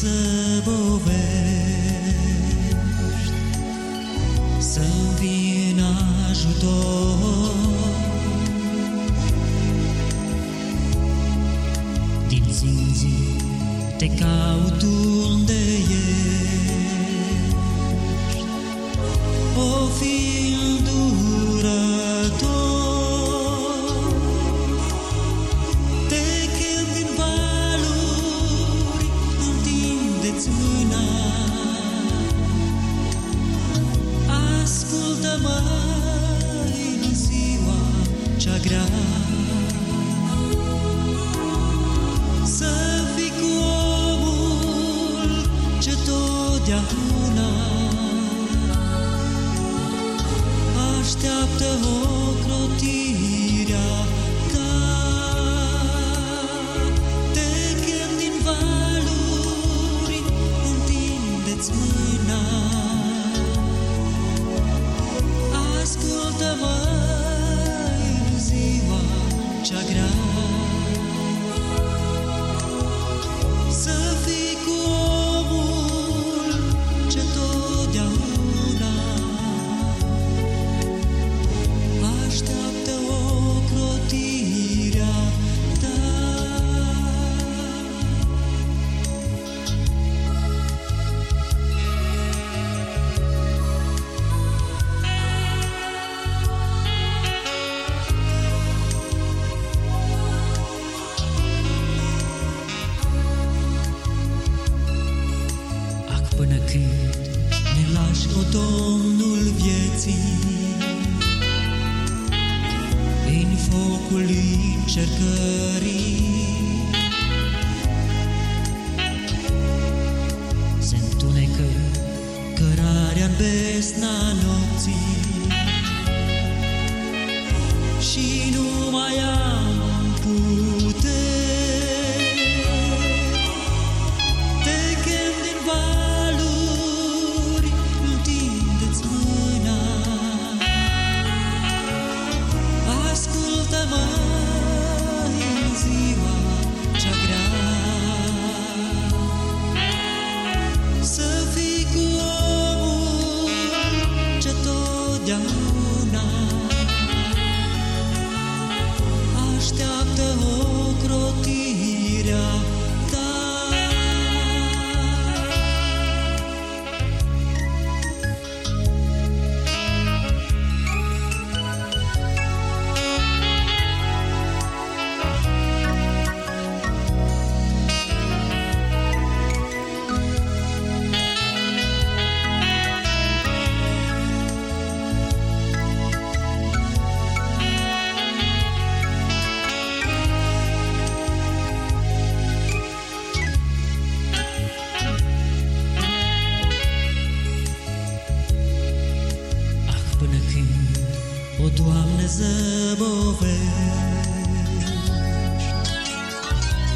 zăbovești Să-mi vin ajutor. Din zi în zi te caut unde ești. O fi Ascultă-mă în ziua cea grea. Să fii cu omul ce totdeauna Așteaptă ocrotirea Ascultă-mă încercării. Se întunecă cărarea în besna nopții, totdeauna până când, o Doamne, zăbovești.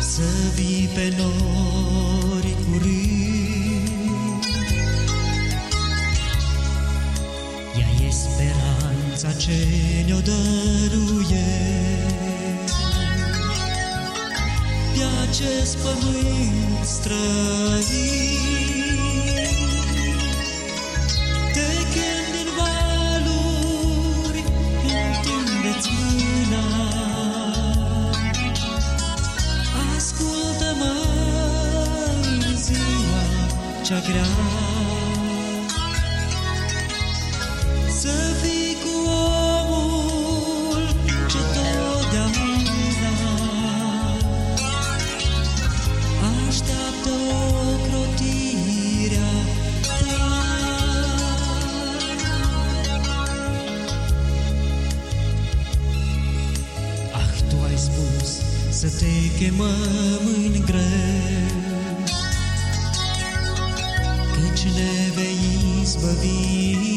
Să vii pe nori curând. Ea e speranța ce ne-o dăruie Pe acest pământ străin să te chemăm în greu, Căci ne vei izbăvi.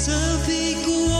Să fii cu